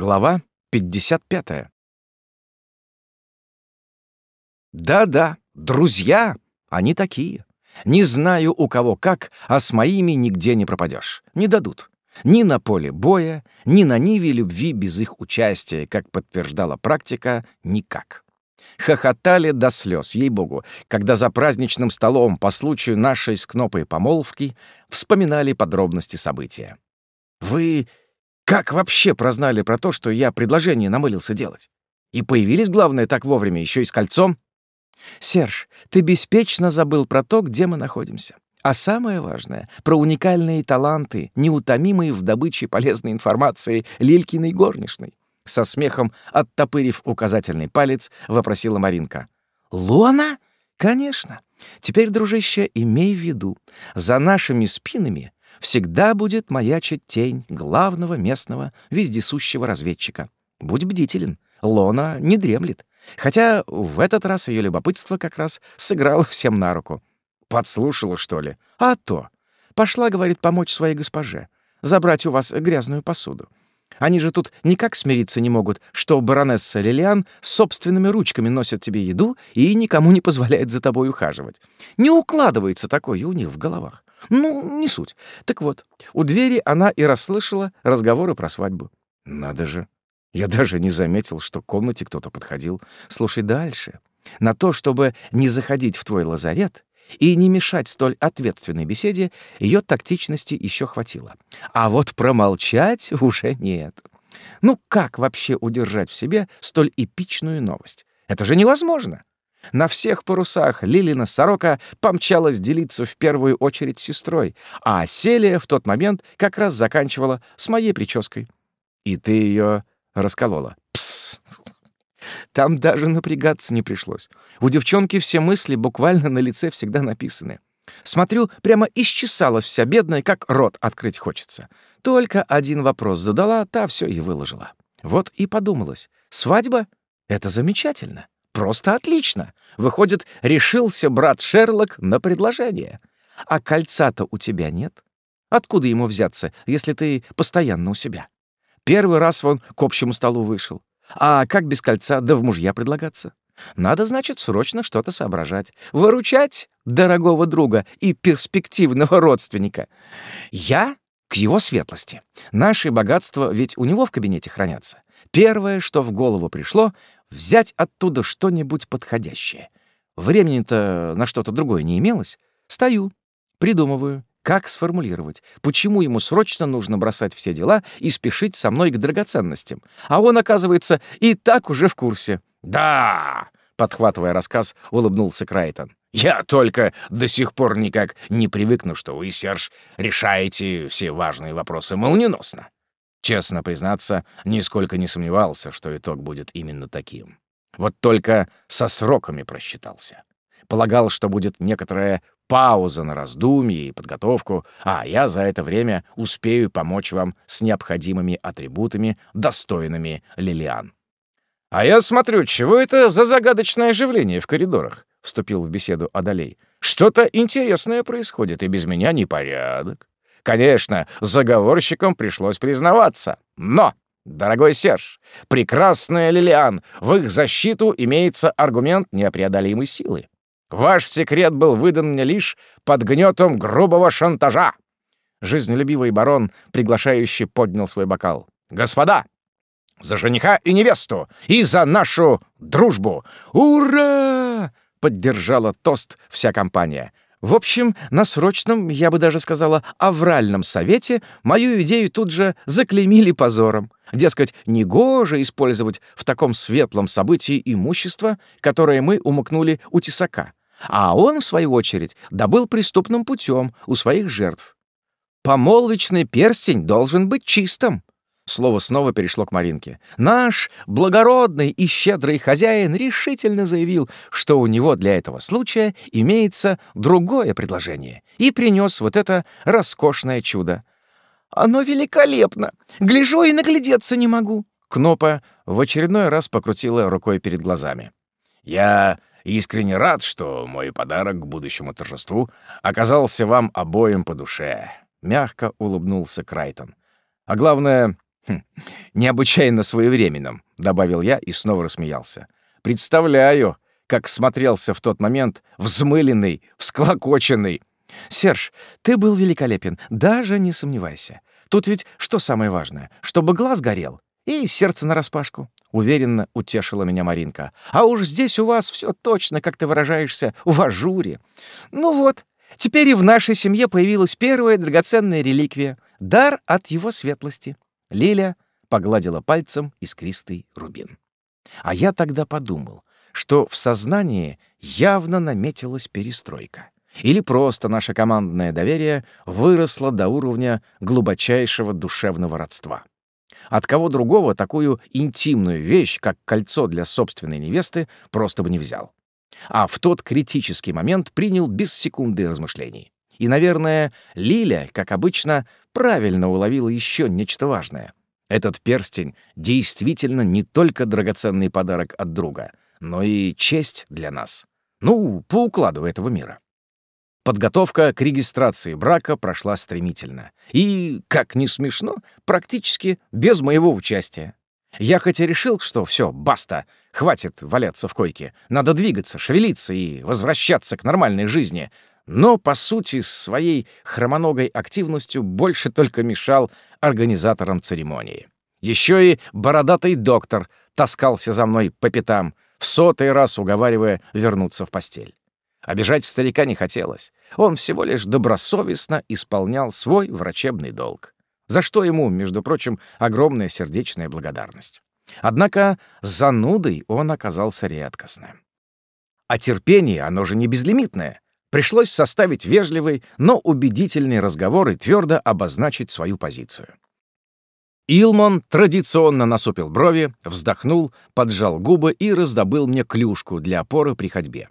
Глава 55. Да-да, друзья, они такие. Не знаю, у кого как, а с моими нигде не пропадешь. Не дадут. Ни на поле боя, ни на ниве любви без их участия, как подтверждала практика, никак. Хохотали до слез, ей-богу, когда за праздничным столом по случаю нашей с Кнопой помолвки вспоминали подробности события. «Вы как вообще прознали про то, что я предложение намылился делать? И появились, главное, так вовремя, еще и с кольцом?» «Серж, ты беспечно забыл про то, где мы находимся. А самое важное — про уникальные таланты, неутомимые в добыче полезной информации Лилькиной горничной. Со смехом, оттопырив указательный палец, вопросила Маринка. «Луана? Конечно. Теперь, дружище, имей в виду, за нашими спинами всегда будет маячить тень главного местного вездесущего разведчика. Будь бдителен, Лона не дремлет. Хотя в этот раз ее любопытство как раз сыграло всем на руку. Подслушала, что ли? А то. Пошла, говорит, помочь своей госпоже. Забрать у вас грязную посуду. Они же тут никак смириться не могут, что баронесса Лилиан собственными ручками носит тебе еду и никому не позволяет за тобой ухаживать. Не укладывается такое у них в головах. Ну, не суть. Так вот, у двери она и расслышала разговоры про свадьбу. Надо же. Я даже не заметил, что к комнате кто-то подходил. Слушай дальше. На то, чтобы не заходить в твой лазарет, и не мешать столь ответственной беседе ее тактичности еще хватило. А вот промолчать уже нет. Ну как вообще удержать в себе столь эпичную новость? Это же невозможно. На всех парусах Лилина Сорока помчалась делиться в первую очередь с сестрой, а Селия в тот момент как раз заканчивала с моей прической. И ты ее расколола. Пс! Там даже напрягаться не пришлось. У девчонки все мысли буквально на лице всегда написаны. Смотрю, прямо исчесалась вся бедная, как рот открыть хочется. Только один вопрос задала, та все и выложила. Вот и подумалось. Свадьба — это замечательно. Просто отлично. Выходит, решился брат Шерлок на предложение. А кольца-то у тебя нет. Откуда ему взяться, если ты постоянно у себя? Первый раз вон к общему столу вышел. А как без кольца да в мужья предлагаться? Надо, значит, срочно что-то соображать. Выручать дорогого друга и перспективного родственника. Я к его светлости. Наши богатства ведь у него в кабинете хранятся. Первое, что в голову пришло — взять оттуда что-нибудь подходящее. Времени-то на что-то другое не имелось. Стою, придумываю, как сформулировать? Почему ему срочно нужно бросать все дела и спешить со мной к драгоценностям? А он, оказывается, и так уже в курсе. «Да!» — подхватывая рассказ, улыбнулся Крайтон. «Я только до сих пор никак не привыкну, что вы, Серж, решаете все важные вопросы молниеносно». Честно признаться, нисколько не сомневался, что итог будет именно таким. Вот только со сроками просчитался. Полагал, что будет некоторая пауза на раздумье и подготовку, а я за это время успею помочь вам с необходимыми атрибутами, достойными Лилиан. «А я смотрю, чего это за загадочное оживление в коридорах?» — вступил в беседу Адалей. «Что-то интересное происходит, и без меня непорядок. Конечно, заговорщикам пришлось признаваться, но...» «Дорогой Серж, прекрасная Лилиан, в их защиту имеется аргумент непреодолимой силы. Ваш секрет был выдан мне лишь под гнетом грубого шантажа. Жизнелюбивый барон, приглашающий, поднял свой бокал. «Господа, за жениха и невесту! И за нашу дружбу! Ура!» — поддержала тост вся компания. В общем, на срочном, я бы даже сказала, авральном совете мою идею тут же заклеймили позором. Дескать, негоже использовать в таком светлом событии имущество, которое мы умыкнули у тесака а он, в свою очередь, добыл преступным путем у своих жертв. Помолвочный перстень должен быть чистым. Слово снова перешло к Маринке. Наш благородный и щедрый хозяин решительно заявил, что у него для этого случая имеется другое предложение, и принес вот это роскошное чудо. «Оно великолепно! Гляжу и наглядеться не могу!» Кнопа в очередной раз покрутила рукой перед глазами. «Я Искренне рад, что мой подарок к будущему торжеству оказался вам обоим по душе», — мягко улыбнулся Крайтон. «А главное, Хм, «Необычайно своевременным», — добавил я и снова рассмеялся. «Представляю, как смотрелся в тот момент взмыленный, всклокоченный. Серж, ты был великолепен, даже не сомневайся. Тут ведь что самое важное? Чтобы глаз горел и сердце нараспашку. Уверенно утешила меня Маринка. А уж здесь у вас все точно, как ты выражаешься, в ажуре. Ну вот, теперь и в нашей семье появилась первая драгоценная реликвия — дар от его светлости. Лиля погладила пальцем искристый рубин. А я тогда подумал, что в сознании явно наметилась перестройка. Или просто наше командное доверие выросло до уровня глубочайшего душевного родства. От кого другого такую интимную вещь, как кольцо для собственной невесты, просто бы не взял. А в тот критический момент принял без секунды размышлений. И, наверное, Лиля, как обычно, правильно уловила еще нечто важное. Этот перстень действительно не только драгоценный подарок от друга, но и честь для нас. Ну, по укладу этого мира. Подготовка к регистрации брака прошла стремительно. И, как ни смешно, практически без моего участия. Я хоть и решил, что все, баста, хватит валяться в койке, надо двигаться, шевелиться и возвращаться к нормальной жизни, но, по сути, своей хромоногой активностью больше только мешал организаторам церемонии. Еще и бородатый доктор таскался за мной по пятам, в сотый раз уговаривая вернуться в постель. Обижать старика не хотелось. Он всего лишь добросовестно исполнял свой врачебный долг. За что ему, между прочим, огромная сердечная благодарность. Однако занудой он оказался редкостным. А терпение, оно же не безлимитное. Пришлось составить вежливый, но убедительный разговор и твердо обозначить свою позицию. Илман традиционно насупил брови, вздохнул, поджал губы и раздобыл мне клюшку для опоры при ходьбе.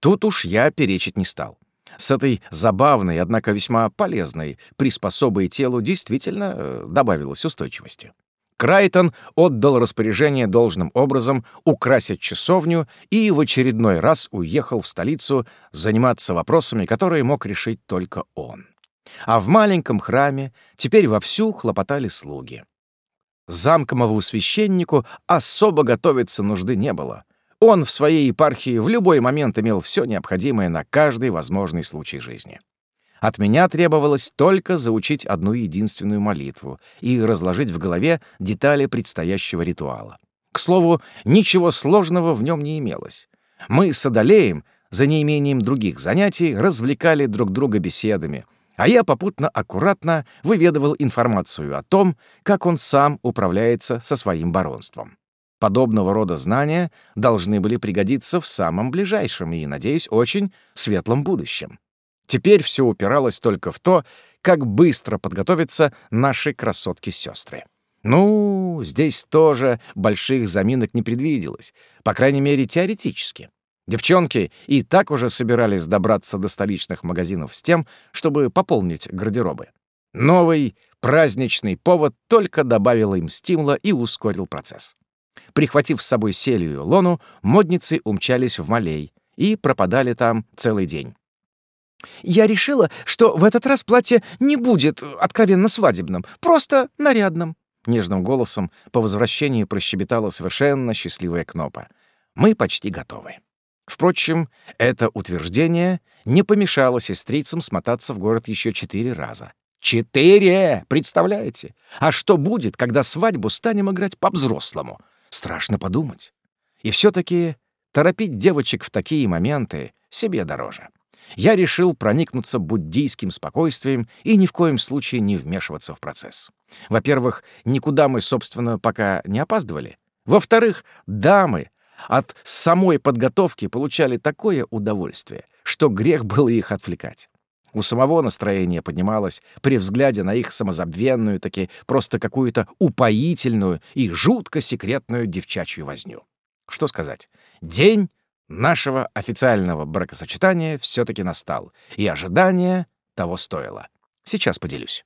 Тут уж я перечить не стал. С этой забавной, однако весьма полезной приспособой телу действительно э, добавилось устойчивости. Крайтон отдал распоряжение должным образом украсить часовню и в очередной раз уехал в столицу заниматься вопросами, которые мог решить только он. А в маленьком храме теперь вовсю хлопотали слуги. Замкомову священнику особо готовиться нужды не было — он в своей епархии в любой момент имел все необходимое на каждый возможный случай жизни. От меня требовалось только заучить одну единственную молитву и разложить в голове детали предстоящего ритуала. К слову, ничего сложного в нем не имелось. Мы с Адалеем, за неимением других занятий, развлекали друг друга беседами, а я попутно аккуратно выведывал информацию о том, как он сам управляется со своим баронством. Подобного рода знания должны были пригодиться в самом ближайшем и, надеюсь, очень светлом будущем. Теперь все упиралось только в то, как быстро подготовятся наши красотки-сестры. Ну, здесь тоже больших заминок не предвиделось, по крайней мере, теоретически. Девчонки и так уже собирались добраться до столичных магазинов с тем, чтобы пополнить гардеробы. Новый праздничный повод только добавил им стимула и ускорил процесс. Прихватив с собой Селию Лону, модницы умчались в Малей и пропадали там целый день. «Я решила, что в этот раз платье не будет откровенно свадебным, просто нарядным», — нежным голосом по возвращении прощебетала совершенно счастливая Кнопа. «Мы почти готовы». Впрочем, это утверждение не помешало сестрицам смотаться в город еще четыре раза. Четыре! Представляете? А что будет, когда свадьбу станем играть по-взрослому? Страшно подумать. И все-таки торопить девочек в такие моменты себе дороже. Я решил проникнуться буддийским спокойствием и ни в коем случае не вмешиваться в процесс. Во-первых, никуда мы, собственно, пока не опаздывали. Во-вторых, дамы от самой подготовки получали такое удовольствие, что грех было их отвлекать. У самого настроение поднималось при взгляде на их самозабвенную, таки просто какую-то упоительную и жутко секретную девчачью возню. Что сказать? День нашего официального бракосочетания все таки настал, и ожидание того стоило. Сейчас поделюсь.